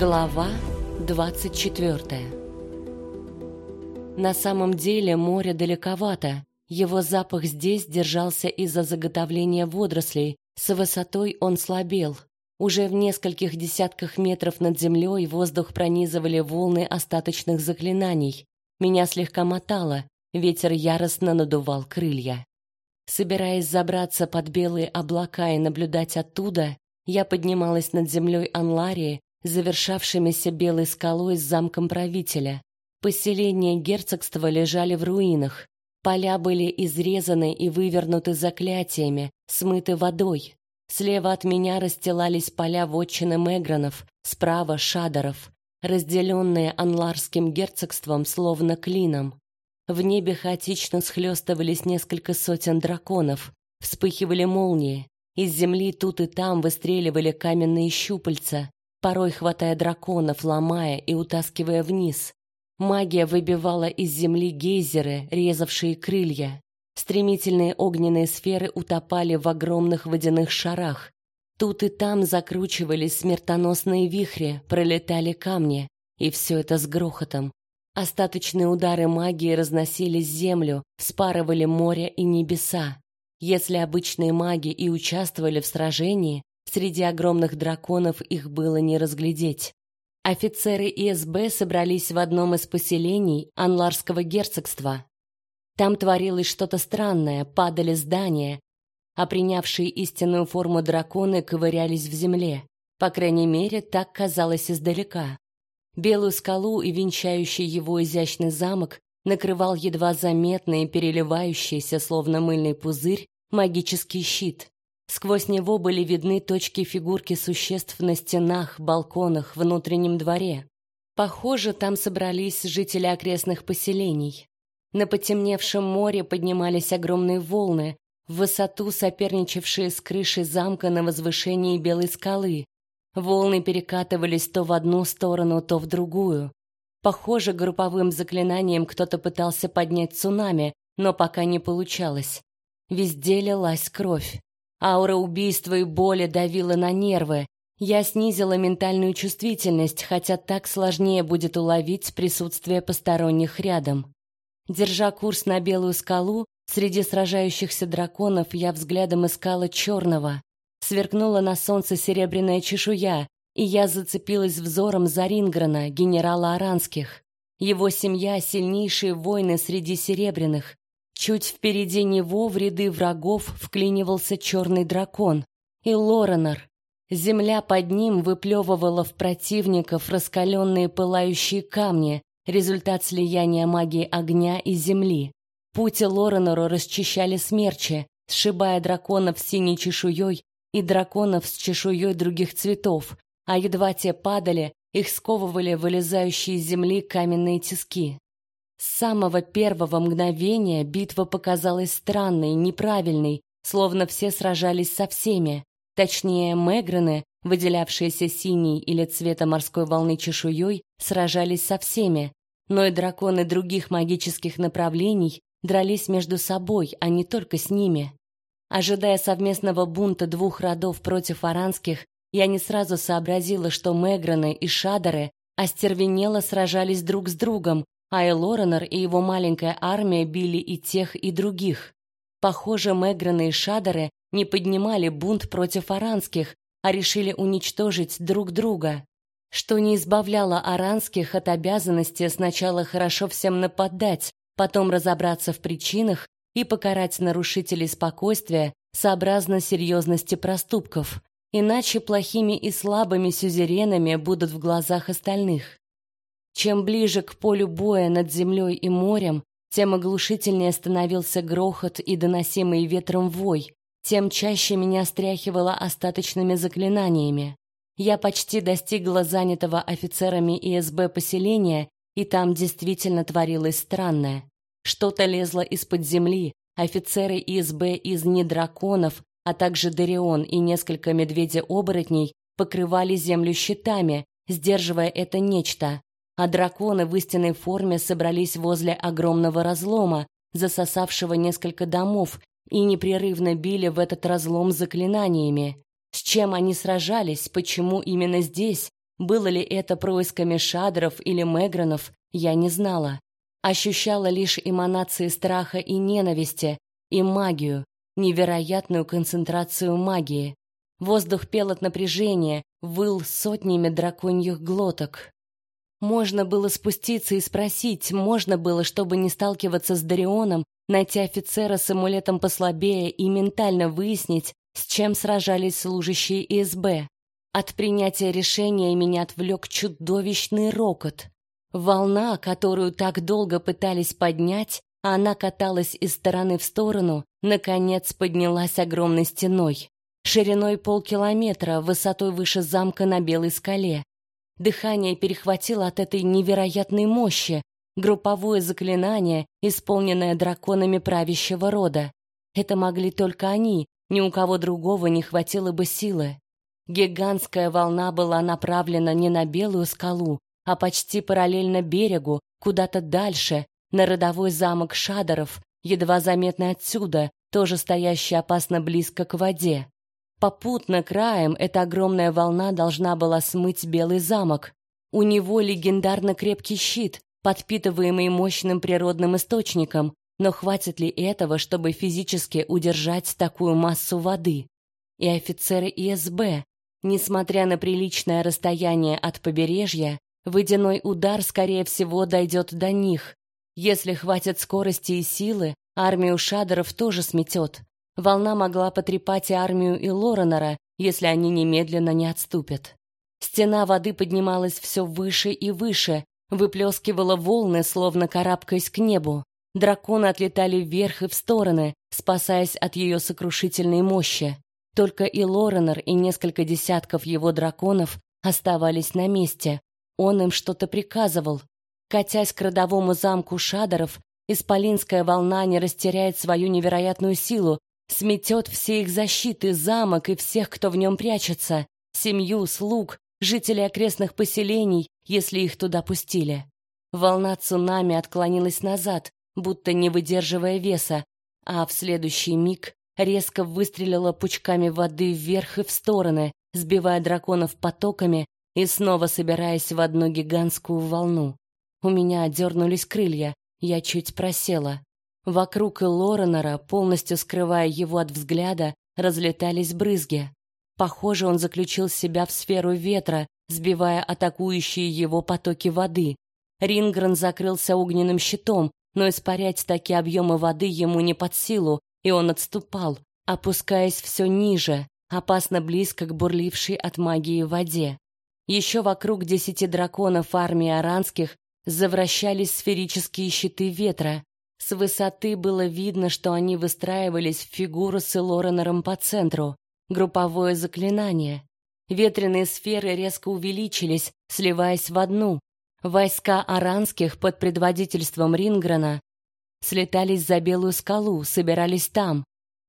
Глава 24 На самом деле море далековато. Его запах здесь держался из-за заготовления водорослей. С высотой он слабел. Уже в нескольких десятках метров над землей воздух пронизывали волны остаточных заклинаний. Меня слегка мотало, ветер яростно надувал крылья. Собираясь забраться под белые облака и наблюдать оттуда, я поднималась над землей Анларии, завершавшимися белой скалой с замком правителя. Поселения герцогства лежали в руинах. Поля были изрезаны и вывернуты заклятиями, смыты водой. Слева от меня расстилались поля вотчины Мегранов, справа — Шадаров, разделенные анларским герцогством словно клином. В небе хаотично схлестывались несколько сотен драконов, вспыхивали молнии, из земли тут и там выстреливали каменные щупальца, порой хватая драконов, ломая и утаскивая вниз. Магия выбивала из земли гейзеры, резавшие крылья. Стремительные огненные сферы утопали в огромных водяных шарах. Тут и там закручивались смертоносные вихри, пролетали камни, и все это с грохотом. Остаточные удары магии разносили землю, спарывали море и небеса. Если обычные маги и участвовали в сражении, Среди огромных драконов их было не разглядеть. Офицеры ИСБ собрались в одном из поселений Анларского герцогства. Там творилось что-то странное, падали здания, а принявшие истинную форму драконы ковырялись в земле. По крайней мере, так казалось издалека. Белую скалу и венчающий его изящный замок накрывал едва заметный, переливающийся, словно мыльный пузырь, магический щит. Сквозь него были видны точки фигурки существ на стенах, балконах, внутреннем дворе. Похоже, там собрались жители окрестных поселений. На потемневшем море поднимались огромные волны, в высоту соперничавшие с крышей замка на возвышении Белой скалы. Волны перекатывались то в одну сторону, то в другую. Похоже, групповым заклинанием кто-то пытался поднять цунами, но пока не получалось. Везде лилась кровь. Аура убийства и боли давила на нервы. Я снизила ментальную чувствительность, хотя так сложнее будет уловить присутствие посторонних рядом. Держа курс на белую скалу, среди сражающихся драконов я взглядом искала черного. Сверкнула на солнце серебряная чешуя, и я зацепилась взором за Ринграна, генерала Аранских. Его семья — сильнейшие воины среди серебряных. Чуть впереди него в ряды врагов вклинивался черный дракон и Лоренор. Земля под ним выплевывала в противников раскаленные пылающие камни, результат слияния магии огня и земли. Путь Лоренору расчищали смерчи, сшибая драконов синей чешуей и драконов с чешуей других цветов, а едва те падали, их сковывали вылезающие из земли каменные тиски. С самого первого мгновения битва показалась странной, неправильной, словно все сражались со всеми. Точнее, мегрены, выделявшиеся синей или цвета морской волны чешуей, сражались со всеми, но и драконы других магических направлений дрались между собой, а не только с ними. Ожидая совместного бунта двух родов против аранских, я не сразу сообразила, что мегрены и шадеры остервенело сражались друг с другом, а Элоренор и его маленькая армия били и тех, и других. Похоже, Мегрены и Шадеры не поднимали бунт против аранских, а решили уничтожить друг друга, что не избавляло аранских от обязанности сначала хорошо всем нападать, потом разобраться в причинах и покарать нарушителей спокойствия сообразно серьезности проступков. Иначе плохими и слабыми сюзеренами будут в глазах остальных. Чем ближе к полю боя над землей и морем, тем оглушительнее становился грохот и доносимый ветром вой, тем чаще меня стряхивало остаточными заклинаниями. Я почти достигла занятого офицерами ИСБ поселения, и там действительно творилось странное. Что-то лезло из-под земли, офицеры ИСБ из недраконов, а также Дарион и несколько медведя-оборотней покрывали землю щитами, сдерживая это нечто а драконы в истинной форме собрались возле огромного разлома, засосавшего несколько домов, и непрерывно били в этот разлом заклинаниями. С чем они сражались, почему именно здесь, Было ли это происками шадров или мегранов, я не знала. Ощущала лишь эманации страха и ненависти, и магию, невероятную концентрацию магии. Воздух пел от напряжения, выл сотнями драконьих глоток. Можно было спуститься и спросить, можно было, чтобы не сталкиваться с Дарионом, найти офицера с амулетом послабее и ментально выяснить, с чем сражались служащие ИСБ. От принятия решения меня отвлек чудовищный рокот. Волна, которую так долго пытались поднять, а она каталась из стороны в сторону, наконец поднялась огромной стеной. Шириной полкилометра, высотой выше замка на Белой скале. Дыхание перехватило от этой невероятной мощи, групповое заклинание, исполненное драконами правящего рода. Это могли только они, ни у кого другого не хватило бы силы. Гигантская волна была направлена не на белую скалу, а почти параллельно берегу, куда-то дальше, на родовой замок Шадоров, едва заметный отсюда, тоже стоящий опасно близко к воде. Попутно краем эта огромная волна должна была смыть Белый замок. У него легендарно крепкий щит, подпитываемый мощным природным источником, но хватит ли этого, чтобы физически удержать такую массу воды? И офицеры ИСБ, несмотря на приличное расстояние от побережья, водяной удар, скорее всего, дойдет до них, если хватит скорости и силы, армию шадеров тоже сметет. Волна могла потрепать и армию и Лоренора, если они немедленно не отступят. Стена воды поднималась все выше и выше, выплескивала волны, словно карабкаясь к небу. Драконы отлетали вверх и в стороны, спасаясь от ее сокрушительной мощи. Только и Лоренор, и несколько десятков его драконов оставались на месте. Он им что-то приказывал, Катясь к родовому замку Шадоров, исполинская волна не растеряет свою невероятную силу, сметет все их защиты, замок и всех, кто в нем прячется, семью, слуг, жителей окрестных поселений, если их туда пустили. Волна цунами отклонилась назад, будто не выдерживая веса, а в следующий миг резко выстрелила пучками воды вверх и в стороны, сбивая драконов потоками и снова собираясь в одну гигантскую волну. У меня дернулись крылья, я чуть просела. Вокруг Лоренора, полностью скрывая его от взгляда, разлетались брызги. Похоже, он заключил себя в сферу ветра, сбивая атакующие его потоки воды. Рингрен закрылся огненным щитом, но испарять такие объемы воды ему не под силу, и он отступал, опускаясь все ниже, опасно близко к бурлившей от магии воде. Еще вокруг десяти драконов армии аранских завращались сферические щиты ветра. С высоты было видно, что они выстраивались в фигуру с Элоренером по центру. Групповое заклинание. Ветреные сферы резко увеличились, сливаясь в одну. Войска аранских под предводительством Рингрена слетались за белую скалу, собирались там.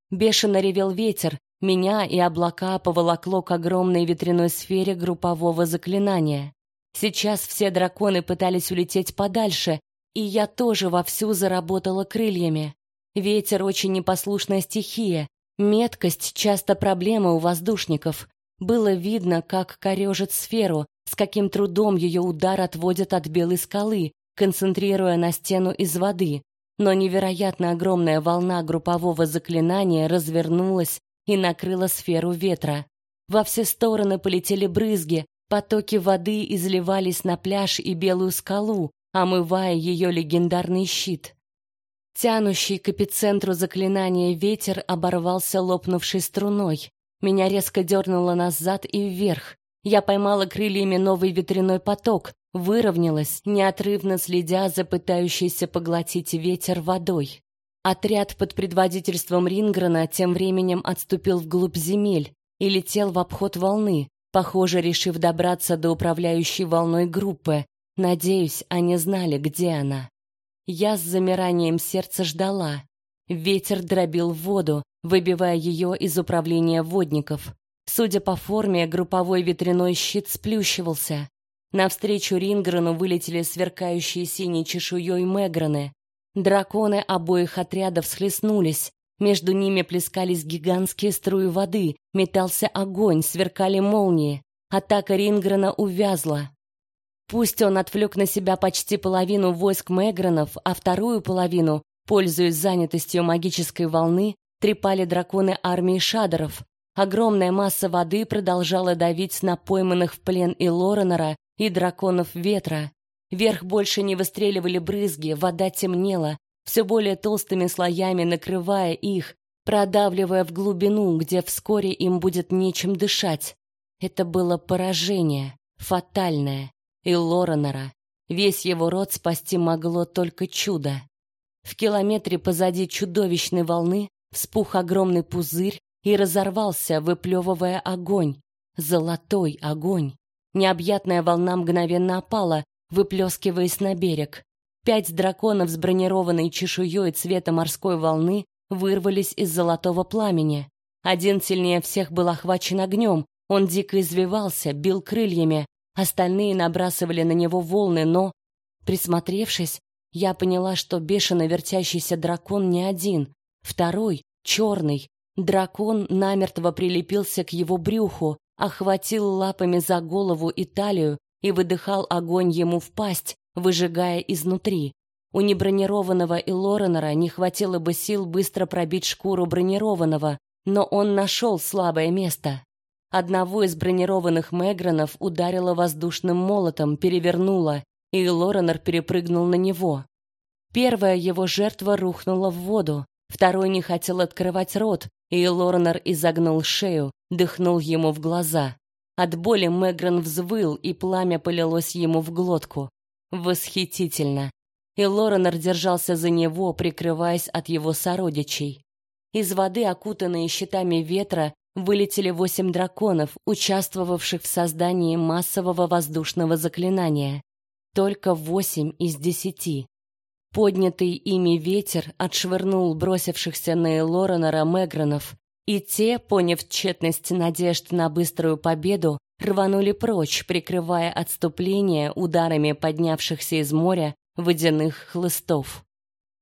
Бешено ревел ветер, меня и облака поволокло к огромной ветряной сфере группового заклинания. Сейчас все драконы пытались улететь подальше, и я тоже вовсю заработала крыльями. Ветер очень непослушная стихия, меткость часто проблема у воздушников. Было видно, как корежит сферу, с каким трудом ее удар отводит от белой скалы, концентрируя на стену из воды. Но невероятно огромная волна группового заклинания развернулась и накрыла сферу ветра. Во все стороны полетели брызги, Потоки воды изливались на пляж и белую скалу, омывая ее легендарный щит. Тянущий к эпицентру заклинания ветер оборвался лопнувшей струной. Меня резко дернуло назад и вверх. Я поймала крыльями новый ветряной поток, выровнялась, неотрывно следя за пытающейся поглотить ветер водой. Отряд под предводительством Рингрена тем временем отступил вглубь земель и летел в обход волны, похоже, решив добраться до управляющей волной группы. Надеюсь, они знали, где она. Я с замиранием сердца ждала. Ветер дробил воду, выбивая ее из управления водников. Судя по форме, групповой ветряной щит сплющивался. Навстречу Рингрену вылетели сверкающие синей чешуей Меграны. Драконы обоих отрядов схлестнулись, между ними плескались гигантские струи воды, метался огонь, сверкали молнии. Атака Рингрена увязла. Пусть он отвлек на себя почти половину войск Мегранов, а вторую половину, пользуясь занятостью магической волны, трепали драконы армии шадеров. Огромная масса воды продолжала давить на пойманных в плен и Лоренера, и драконов ветра. Вверх больше не выстреливали брызги, вода темнела, все более толстыми слоями накрывая их, продавливая в глубину, где вскоре им будет нечем дышать. Это было поражение, фатальное. И Лоренера, весь его род спасти могло только чудо. В километре позади чудовищной волны вспух огромный пузырь и разорвался, выплевывая огонь. Золотой огонь. Необъятная волна мгновенно опала, выплескиваясь на берег. Пять драконов с бронированной чешуей цвета морской волны вырвались из золотого пламени. Один сильнее всех был охвачен огнем, он дико извивался, бил крыльями, остальные набрасывали на него волны, но, присмотревшись, я поняла, что бешено вертящийся дракон не один. Второй, черный, дракон намертво прилепился к его брюху, охватил лапами за голову и талию и выдыхал огонь ему в пасть, выжигая изнутри. У небронированного и Лоренера не хватило бы сил быстро пробить шкуру бронированного, но он нашел слабое место. Одного из бронированных Мегранов ударило воздушным молотом, перевернуло, и Лоренер перепрыгнул на него. Первая его жертва рухнула в воду, второй не хотел открывать рот, и Лоренер изогнул шею, дыхнул ему в глаза. От боли Мегран взвыл, и пламя полилось ему в глотку. Восхитительно и Лоренор держался за него, прикрываясь от его сородичей. Из воды, окутанные щитами ветра, вылетели восемь драконов, участвовавших в создании массового воздушного заклинания. Только восемь из десяти. Поднятый ими ветер отшвырнул бросившихся на Элоренора Мегранов, и те, поняв тщетность надежд на быструю победу, рванули прочь, прикрывая отступление ударами поднявшихся из моря водяных хлыстов.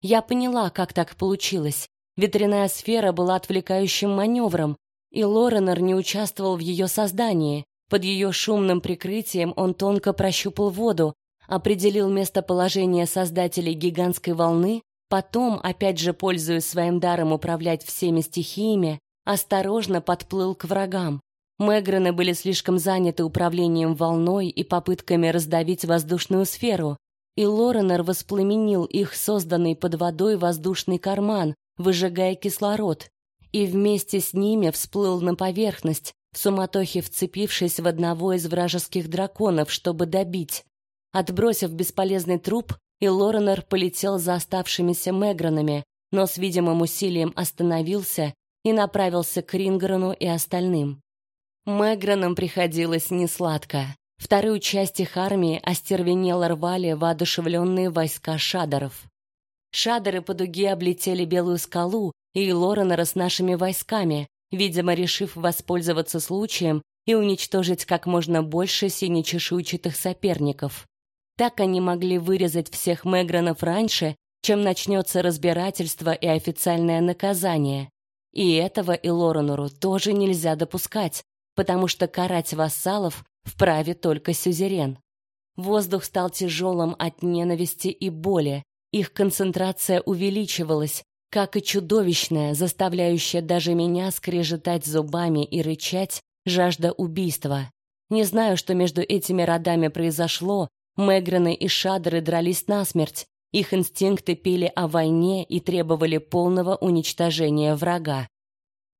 Я поняла, как так получилось. Ветряная сфера была отвлекающим маневром, и Лоренор не участвовал в ее создании. Под ее шумным прикрытием он тонко прощупал воду, определил местоположение создателей гигантской волны, потом, опять же пользуясь своим даром управлять всеми стихиями, осторожно подплыл к врагам. Мегрены были слишком заняты управлением волной и попытками раздавить воздушную сферу, и Лоренор воспламенил их созданный под водой воздушный карман, выжигая кислород, и вместе с ними всплыл на поверхность, в суматохе вцепившись в одного из вражеских драконов, чтобы добить. Отбросив бесполезный труп, и Лоренор полетел за оставшимися Мегранами, но с видимым усилием остановился и направился к Ринграну и остальным. Мегранам приходилось несладко. Вторую часть их армии остервенело рвали воодушевленные войска шадоров. Шадоры по дуге облетели Белую скалу и Лоренера с нашими войсками, видимо, решив воспользоваться случаем и уничтожить как можно больше синечешуйчатых соперников. Так они могли вырезать всех Мегранов раньше, чем начнется разбирательство и официальное наказание. И этого и Лоренору тоже нельзя допускать, потому что карать вассалов вправе только сюзерен. Воздух стал тяжелым от ненависти и боли. Их концентрация увеличивалась, как и чудовищная, заставляющая даже меня скрежетать зубами и рычать, жажда убийства. Не знаю, что между этими родами произошло. Мегрены и Шадеры дрались насмерть. Их инстинкты пели о войне и требовали полного уничтожения врага.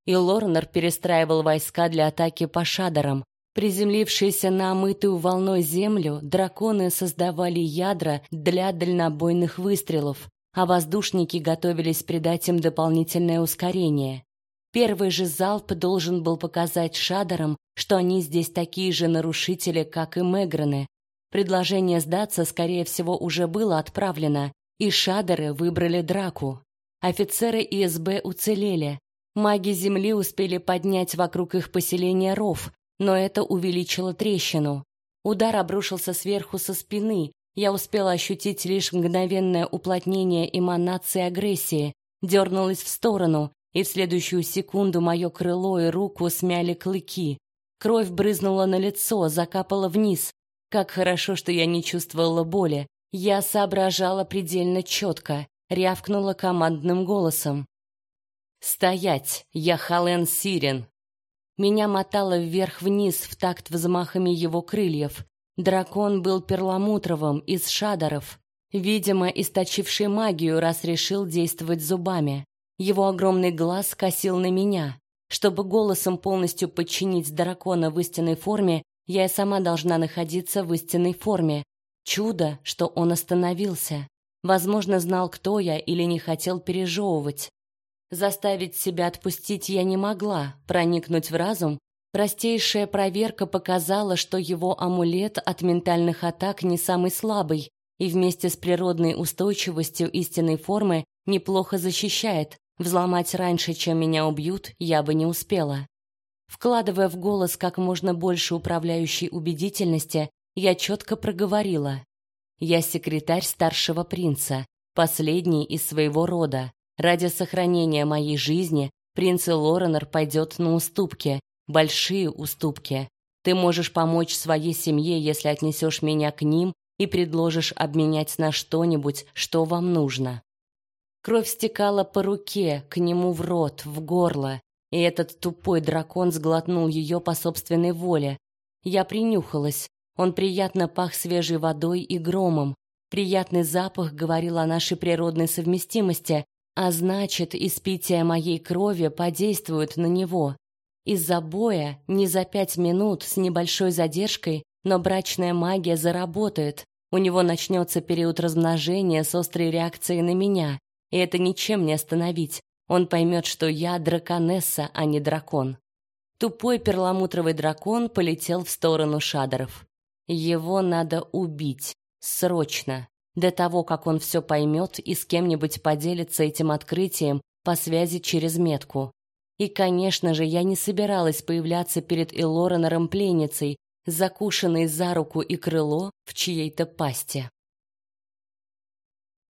И Лорнер перестраивал войска для атаки по Шадерам. Приземлившиеся на омытую волной землю, драконы создавали ядра для дальнобойных выстрелов, а воздушники готовились придать им дополнительное ускорение. Первый же залп должен был показать шадерам, что они здесь такие же нарушители, как и Меграны. Предложение сдаться, скорее всего, уже было отправлено, и шадеры выбрали драку. Офицеры ИСБ уцелели. Маги Земли успели поднять вокруг их поселения ров, но это увеличило трещину. Удар обрушился сверху со спины. Я успела ощутить лишь мгновенное уплотнение эманации агрессии, дернулась в сторону, и в следующую секунду мое крыло и руку смяли клыки. Кровь брызнула на лицо, закапала вниз. Как хорошо, что я не чувствовала боли. Я соображала предельно четко, рявкнула командным голосом. «Стоять! Я Хален Сирен!» Меня мотало вверх-вниз в такт взмахами его крыльев. Дракон был перламутровым, из шадаров, видимо, источивший магию, раз решил действовать зубами. Его огромный глаз косил на меня. Чтобы голосом полностью подчинить дракона в истинной форме, я и сама должна находиться в истинной форме. Чудо, что он остановился. Возможно, знал, кто я, или не хотел пережевывать. Заставить себя отпустить я не могла, проникнуть в разум. Простейшая проверка показала, что его амулет от ментальных атак не самый слабый и вместе с природной устойчивостью истинной формы неплохо защищает, Взломать раньше, чем меня убьют, я бы не успела. Вкладывая в голос как можно больше управляющей убедительности, я четко проговорила: "Я секретарь старшего принца, последний из своего рода. Ради сохранения моей жизни принц Лоренор пойдет на уступки, большие уступки. Ты можешь помочь своей семье, если отнесешь меня к ним и предложишь обменять на что-нибудь, что вам нужно. Кровь стекала по руке, к нему в рот, в горло, и этот тупой дракон сглотнул ее по собственной воле. Я принюхалась. Он приятно пах свежей водой и громом. Приятный запах говорил о нашей природной совместимости, а значит, испитие моей крови подействует на него. Из-за боя не за пять минут с небольшой задержкой, но брачная магия заработает. У него начнется период размножения с острой реакцией на меня и это ничем не остановить. Он поймет, что я драконесса, а не дракон. Тупой перламутровый дракон полетел в сторону шадеров. Его надо убить. Срочно. До того, как он все поймет и с кем-нибудь поделится этим открытием по связи через метку. И, конечно же, я не собиралась появляться перед Элоренором пленницей, закушенной за руку и крыло в чьей-то пасти.